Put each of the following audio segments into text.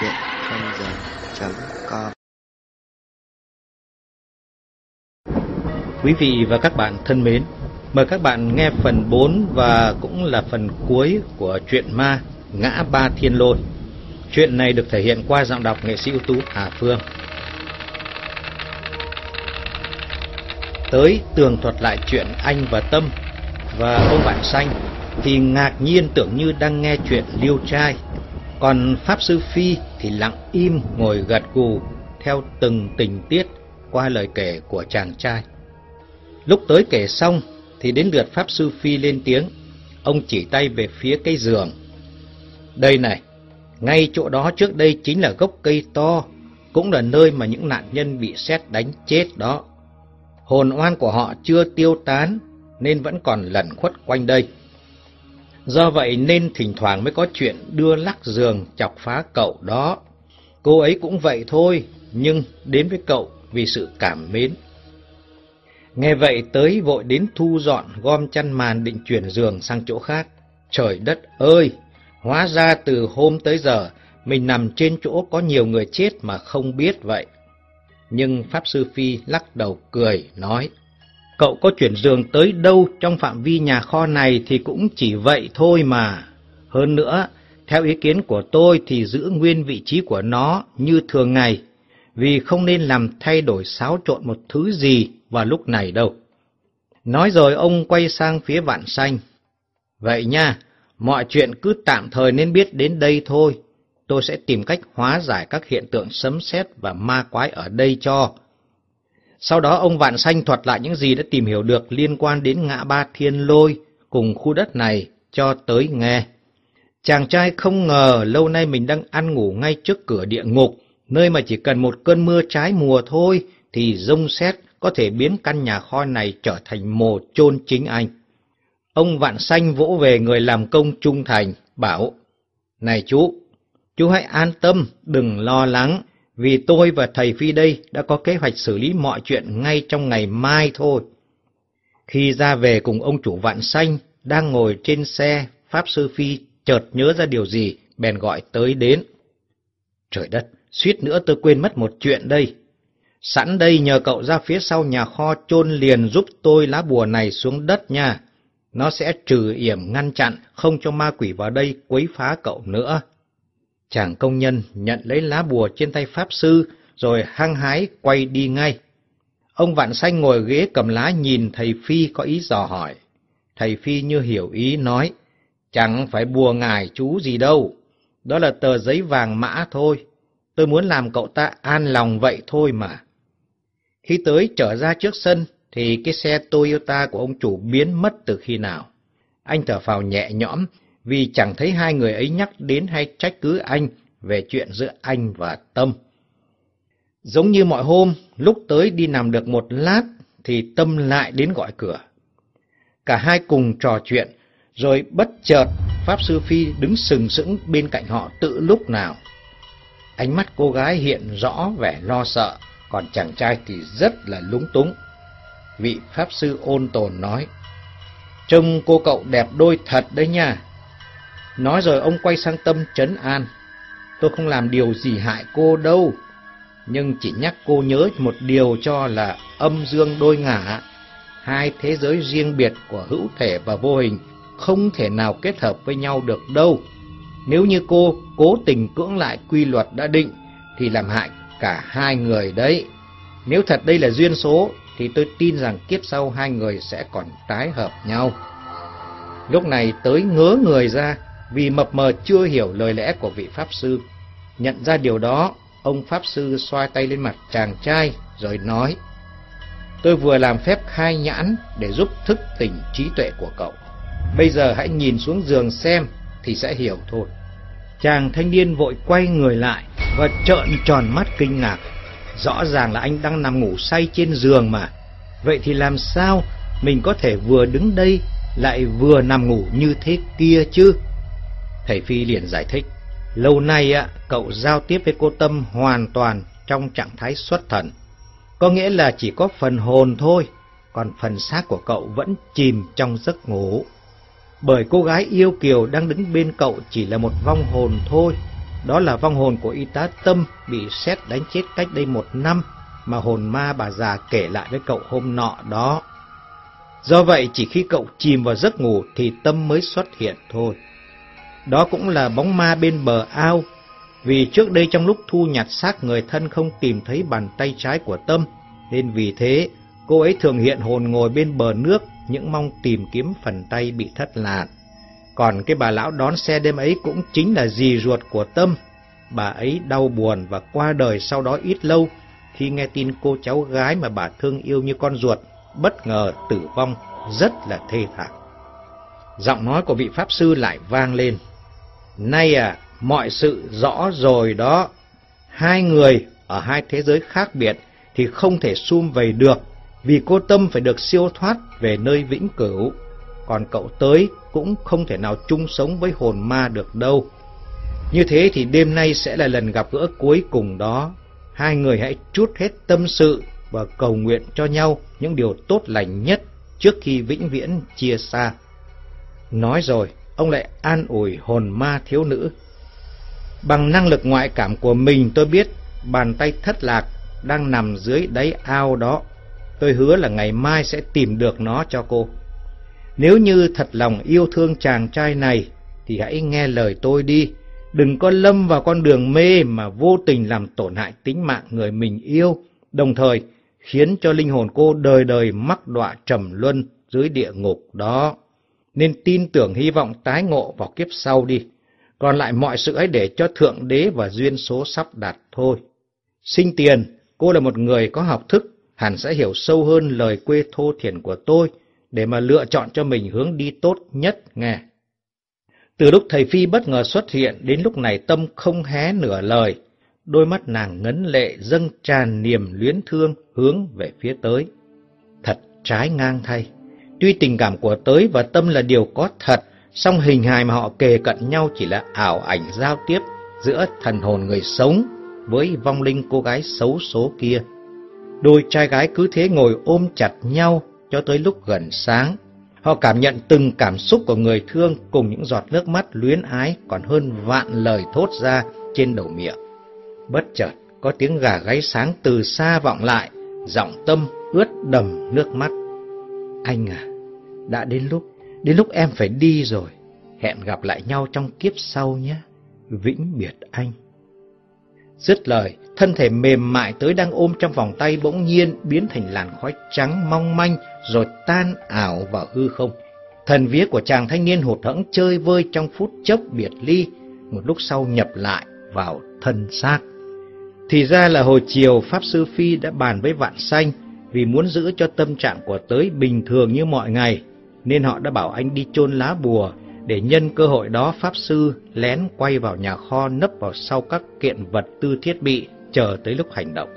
chuyện không giờ.com Quý vị và các bạn thân mến, mời các bạn nghe phần 4 và cũng là phần cuối của truyện ma Ngã Ba Thiên Lôi. Chuyện này được thể hiện qua giọng đọc nghệ sĩ ưu tú Hà Phương. Tới tường thuật lại chuyện anh và Tâm và ông bạn xanh thì ngạc nhiên tưởng như đang nghe chuyện liêu trai. Còn Pháp Sư Phi thì lặng im ngồi gật gù theo từng tình tiết qua lời kể của chàng trai. Lúc tới kể xong thì đến lượt Pháp Sư Phi lên tiếng. Ông chỉ tay về phía cây giường. Đây này, ngay chỗ đó trước đây chính là gốc cây to, cũng là nơi mà những nạn nhân bị xét đánh chết đó. Hồn oan của họ chưa tiêu tán nên vẫn còn lẩn khuất quanh đây. Do vậy nên thỉnh thoảng mới có chuyện đưa lắc giường chọc phá cậu đó. Cô ấy cũng vậy thôi, nhưng đến với cậu vì sự cảm mến. Nghe vậy tới vội đến thu dọn gom chăn màn định chuyển giường sang chỗ khác. Trời đất ơi! Hóa ra từ hôm tới giờ mình nằm trên chỗ có nhiều người chết mà không biết vậy. Nhưng Pháp Sư Phi lắc đầu cười, nói Cậu có chuyển giường tới đâu trong phạm vi nhà kho này thì cũng chỉ vậy thôi mà. Hơn nữa, theo ý kiến của tôi thì giữ nguyên vị trí của nó như thường ngày, vì không nên làm thay đổi xáo trộn một thứ gì vào lúc này đâu. Nói rồi ông quay sang phía vạn xanh. Vậy nha, mọi chuyện cứ tạm thời nên biết đến đây thôi. Tôi sẽ tìm cách hóa giải các hiện tượng sấm sét và ma quái ở đây cho. Sau đó ông Vạn Xanh thuật lại những gì đã tìm hiểu được liên quan đến ngã ba thiên lôi cùng khu đất này cho tới nghe. Chàng trai không ngờ lâu nay mình đang ăn ngủ ngay trước cửa địa ngục, nơi mà chỉ cần một cơn mưa trái mùa thôi thì rông sét có thể biến căn nhà kho này trở thành mồ chôn chính anh. Ông Vạn Xanh vỗ về người làm công trung thành, bảo, Này chú, chú hãy an tâm, đừng lo lắng, vì tôi và thầy Phi đây đã có kế hoạch xử lý mọi chuyện ngay trong ngày mai thôi. Khi ra về cùng ông chủ Vạn Xanh, đang ngồi trên xe, Pháp Sư Phi chợt nhớ ra điều gì, bèn gọi tới đến. Trời đất, suýt nữa tôi quên mất một chuyện đây. Sẵn đây nhờ cậu ra phía sau nhà kho chôn liền giúp tôi lá bùa này xuống đất nha. Nó sẽ trừ yểm ngăn chặn, không cho ma quỷ vào đây quấy phá cậu nữa. Chàng công nhân nhận lấy lá bùa trên tay Pháp Sư, rồi hăng hái quay đi ngay. Ông Vạn Xanh ngồi ghế cầm lá nhìn thầy Phi có ý dò hỏi. Thầy Phi như hiểu ý nói, chẳng phải bùa ngài chú gì đâu, đó là tờ giấy vàng mã thôi, tôi muốn làm cậu ta an lòng vậy thôi mà. Khi tới trở ra trước sân, thì cái xe Toyota của ông chủ biến mất từ khi nào. Anh thở phào nhẹ nhõm vì chẳng thấy hai người ấy nhắc đến hay trách cứ anh về chuyện giữa anh và Tâm. Giống như mọi hôm, lúc tới đi nằm được một lát thì Tâm lại đến gọi cửa. Cả hai cùng trò chuyện, rồi bất chợt Pháp Sư Phi đứng sừng sững bên cạnh họ tự lúc nào. Ánh mắt cô gái hiện rõ vẻ lo sợ, còn chàng trai thì rất là lúng túng. Vị Pháp Sư ôn tồn nói, Trông cô cậu đẹp đôi thật đấy nha. Nói rồi ông quay sang Tâm trấn an. Tôi không làm điều gì hại cô đâu, nhưng chỉ nhắc cô nhớ một điều cho là âm dương đôi ngả. Hai thế giới riêng biệt của hữu thể và vô hình không thể nào kết hợp với nhau được đâu. Nếu như cô cố tình cưỡng lại quy luật đã định, thì làm hại cả hai người đấy. Nếu thật đây là duyên số, thì tôi tin rằng kiếp sau hai người sẽ còn tái hợp nhau. Lúc này tới ngớ người ra, vì mập mờ chưa hiểu lời lẽ của vị Pháp Sư. Nhận ra điều đó, ông Pháp Sư xoay tay lên mặt chàng trai rồi nói, Tôi vừa làm phép khai nhãn để giúp thức tỉnh trí tuệ của cậu. Bây giờ hãy nhìn xuống giường xem thì sẽ hiểu thôi. Chàng thanh niên vội quay người lại và trợn tròn mắt kinh ngạc. Rõ ràng là anh đang nằm ngủ say trên giường mà. Vậy thì làm sao mình có thể vừa đứng đây lại vừa nằm ngủ như thế kia chứ? Thầy Phi liền giải thích. Lâu nay ạ, cậu giao tiếp với cô Tâm hoàn toàn trong trạng thái xuất thần. Có nghĩa là chỉ có phần hồn thôi, còn phần xác của cậu vẫn chìm trong giấc ngủ. Bởi cô gái yêu kiều đang đứng bên cậu chỉ là một vong hồn thôi, đó là vong hồn của y tá Tâm bị xét đánh chết cách đây một năm mà hồn ma bà già kể lại với cậu hôm nọ đó. Do vậy chỉ khi cậu chìm vào giấc ngủ thì Tâm mới xuất hiện thôi. Đó cũng là bóng ma bên bờ ao, vì trước đây trong lúc thu nhặt xác người thân không tìm thấy bàn tay trái của Tâm, nên vì thế cô ấy thường hiện hồn ngồi bên bờ nước những mong tìm kiếm phần tay bị thất lạc. Còn cái bà lão đón xe đêm ấy cũng chính là dì ruột của Tâm. Bà ấy đau buồn và qua đời sau đó ít lâu khi nghe tin cô cháu gái mà bà thương yêu như con ruột bất ngờ tử vong rất là thê thảm. Giọng nói của vị Pháp Sư lại vang lên. Nay à, mọi sự rõ rồi đó. Hai người ở hai thế giới khác biệt thì không thể sum vầy được, vì cô Tâm phải được siêu thoát về nơi vĩnh cửu. Còn cậu tới cũng không thể nào chung sống với hồn ma được đâu. Như thế thì đêm nay sẽ là lần gặp gỡ cuối cùng đó. Hai người hãy chút hết tâm sự và cầu nguyện cho nhau những điều tốt lành nhất trước khi vĩnh viễn chia xa. Nói rồi, ông lại an ủi hồn ma thiếu nữ. Bằng năng lực ngoại cảm của mình tôi biết bàn tay thất lạc đang nằm dưới đáy ao đó. Tôi hứa là ngày mai sẽ tìm được nó cho cô. Nếu như thật lòng yêu thương chàng trai này thì hãy nghe lời tôi đi. Đừng có lâm vào con đường mê mà vô tình làm tổn hại tính mạng người mình yêu, đồng thời khiến cho linh hồn cô đời đời mắc đọa trầm luân dưới địa ngục đó. Nên tin tưởng hy vọng tái ngộ vào kiếp sau đi. Còn lại mọi sự ấy để cho Thượng Đế và duyên số sắp đặt thôi. Sinh tiền, cô là một người có học thức, hẳn sẽ hiểu sâu hơn lời quê thô thiển của tôi, để mà lựa chọn cho mình hướng đi tốt nhất nghe. Từ lúc thầy Phi bất ngờ xuất hiện đến lúc này tâm không hé nửa lời, đôi mắt nàng ngấn lệ dâng tràn niềm luyến thương hướng về phía tới. Thật trái ngang thay. Tuy tình cảm của tới và tâm là điều có thật, song hình hài mà họ kề cận nhau chỉ là ảo ảnh giao tiếp giữa thần hồn người sống với vong linh cô gái xấu số kia. Đôi trai gái cứ thế ngồi ôm chặt nhau cho tới lúc gần sáng. Họ cảm nhận từng cảm xúc của người thương cùng những giọt nước mắt luyến ái còn hơn vạn lời thốt ra trên đầu miệng. Bất chợt, có tiếng gà gáy sáng từ xa vọng lại, giọng tâm ướt đầm nước mắt. Anh à, đã đến lúc, đến lúc em phải đi rồi. Hẹn gặp lại nhau trong kiếp sau nhé. Vĩnh biệt anh. Dứt lời, thân thể mềm mại tới đang ôm trong vòng tay bỗng nhiên biến thành làn khói trắng mong manh rồi tan ảo vào hư không. Thần vía của chàng thanh niên hụt hẫng chơi vơi trong phút chốc biệt ly, một lúc sau nhập lại vào thân xác. Thì ra là hồi chiều Pháp Sư Phi đã bàn với Vạn Xanh vì muốn giữ cho tâm trạng của tới bình thường như mọi ngày, nên họ đã bảo anh đi chôn lá bùa để nhân cơ hội đó Pháp Sư lén quay vào nhà kho nấp vào sau các kiện vật tư thiết bị chờ tới lúc hành động.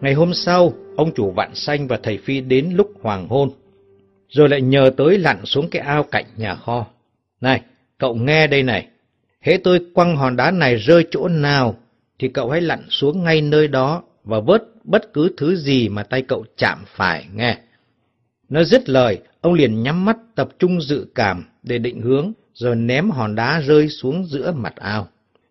Ngày hôm sau, ông chủ Vạn Xanh và thầy Phi đến lúc hoàng hôn, rồi lại nhờ tới lặn xuống cái ao cạnh nhà kho. Này, cậu nghe đây này, hễ tôi quăng hòn đá này rơi chỗ nào, thì cậu hãy lặn xuống ngay nơi đó và vớt bất cứ thứ gì mà tay cậu chạm phải nghe. Nó dứt lời, ông liền nhắm mắt tập trung dự cảm để định hướng, rồi ném hòn đá rơi xuống giữa mặt ao.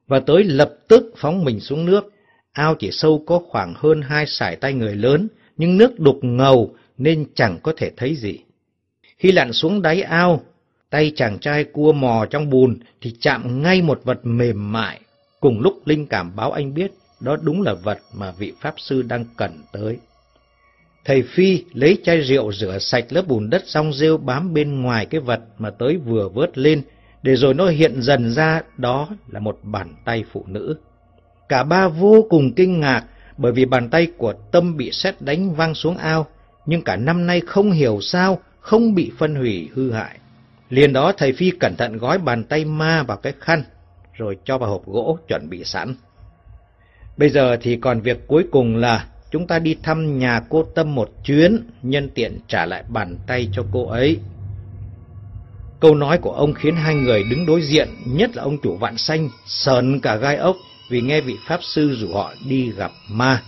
Và tới lập tức phóng mình xuống nước. Ao chỉ sâu có khoảng hơn hai sải tay người lớn, nhưng nước đục ngầu nên chẳng có thể thấy gì. Khi lặn xuống đáy ao, tay chàng trai cua mò trong bùn thì chạm ngay một vật mềm mại. Cùng lúc linh cảm báo anh biết đó đúng là vật mà vị Pháp Sư đang cần tới. Thầy Phi lấy chai rượu rửa sạch lớp bùn đất xong rêu bám bên ngoài cái vật mà tới vừa vớt lên, để rồi nó hiện dần ra đó là một bàn tay phụ nữ. Cả ba vô cùng kinh ngạc bởi vì bàn tay của Tâm bị sét đánh văng xuống ao, nhưng cả năm nay không hiểu sao không bị phân hủy hư hại. Liền đó thầy Phi cẩn thận gói bàn tay ma vào cái khăn, rồi cho vào hộp gỗ chuẩn bị sẵn. Bây giờ thì còn việc cuối cùng là chúng ta đi thăm nhà cô Tâm một chuyến, nhân tiện trả lại bàn tay cho cô ấy. Câu nói của ông khiến hai người đứng đối diện, nhất là ông chủ vạn xanh, sờn cả gai ốc vì nghe vị Pháp Sư rủ họ đi gặp ma.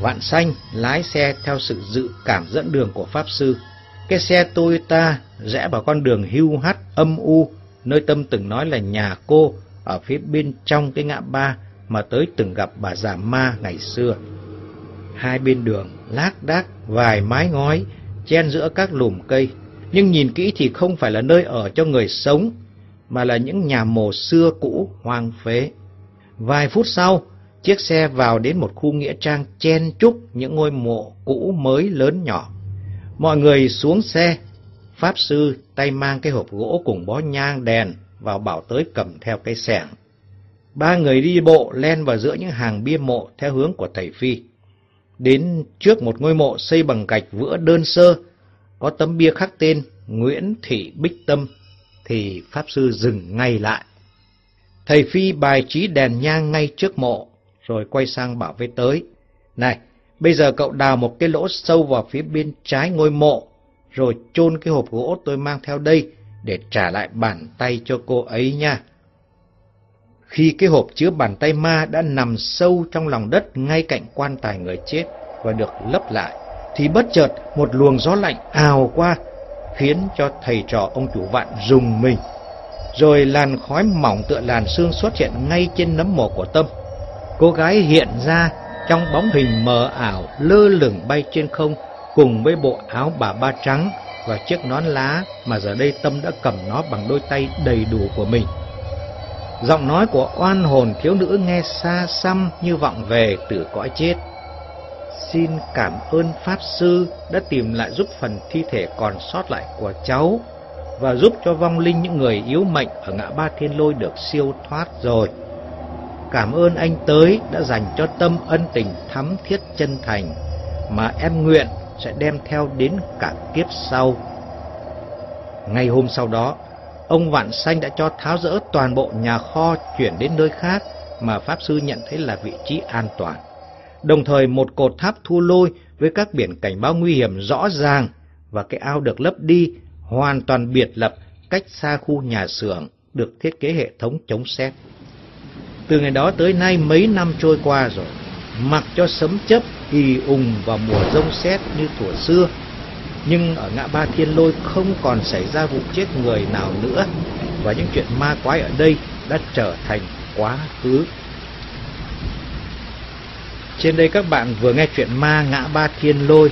Vạn xanh lái xe theo sự dự cảm dẫn đường của Pháp Sư. Cái xe Toyota rẽ vào con đường hưu hắt âm u, nơi Tâm từng nói là nhà cô, ở phía bên trong cái ngã ba mà tới từng gặp bà già ma ngày xưa. Hai bên đường, lác đác, vài mái ngói, chen giữa các lùm cây, nhưng nhìn kỹ thì không phải là nơi ở cho người sống, mà là những nhà mồ xưa cũ hoang phế. Vài phút sau, chiếc xe vào đến một khu nghĩa trang chen chúc những ngôi mộ cũ mới lớn nhỏ. Mọi người xuống xe, Pháp sư tay mang cái hộp gỗ cùng bó nhang đèn vào bảo tới cầm theo cây sẻng. Ba người đi bộ len vào giữa những hàng bia mộ theo hướng của thầy Phi. Đến trước một ngôi mộ xây bằng gạch vữa đơn sơ, có tấm bia khắc tên Nguyễn Thị Bích Tâm, thì Pháp Sư dừng ngay lại. Thầy Phi bài trí đèn nhang ngay trước mộ, rồi quay sang bảo với tới. Này, bây giờ cậu đào một cái lỗ sâu vào phía bên trái ngôi mộ, rồi chôn cái hộp gỗ tôi mang theo đây để trả lại bàn tay cho cô ấy nha. Khi cái hộp chứa bàn tay ma đã nằm sâu trong lòng đất ngay cạnh quan tài người chết và được lấp lại, thì bất chợt một luồng gió lạnh ào qua, khiến cho thầy trò ông chủ vạn rùng mình. Rồi làn khói mỏng tựa làn xương xuất hiện ngay trên nấm mồ của Tâm. Cô gái hiện ra trong bóng hình mờ ảo lơ lửng bay trên không cùng với bộ áo bà ba trắng và chiếc nón lá mà giờ đây Tâm đã cầm nó bằng đôi tay đầy đủ của mình. Giọng nói của oan hồn thiếu nữ nghe xa xăm như vọng về từ cõi chết. Xin cảm ơn Pháp Sư đã tìm lại giúp phần thi thể còn sót lại của cháu và giúp cho vong linh những người yếu mệnh ở ngã ba thiên lôi được siêu thoát rồi. Cảm ơn anh tới đã dành cho tâm ân tình thắm thiết chân thành mà em nguyện sẽ đem theo đến cả kiếp sau. Ngày hôm sau đó, ông Vạn Xanh đã cho tháo rỡ toàn bộ nhà kho chuyển đến nơi khác mà Pháp Sư nhận thấy là vị trí an toàn. Đồng thời một cột tháp thu lôi với các biển cảnh báo nguy hiểm rõ ràng và cái ao được lấp đi hoàn toàn biệt lập cách xa khu nhà xưởng được thiết kế hệ thống chống xét. Từ ngày đó tới nay mấy năm trôi qua rồi, mặc cho sấm chớp kỳ ùng vào mùa rông xét như thuở xưa, nhưng ở ngã ba thiên lôi không còn xảy ra vụ chết người nào nữa, và những chuyện ma quái ở đây đã trở thành quá khứ. Trên đây các bạn vừa nghe chuyện ma ngã ba thiên lôi,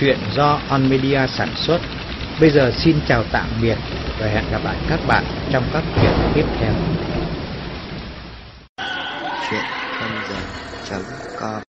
chuyện do On Media sản xuất. Bây giờ xin chào tạm biệt và hẹn gặp lại các bạn trong các chuyện tiếp theo. Chuyện 5 giờ chấm com